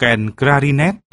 kèn clarinet.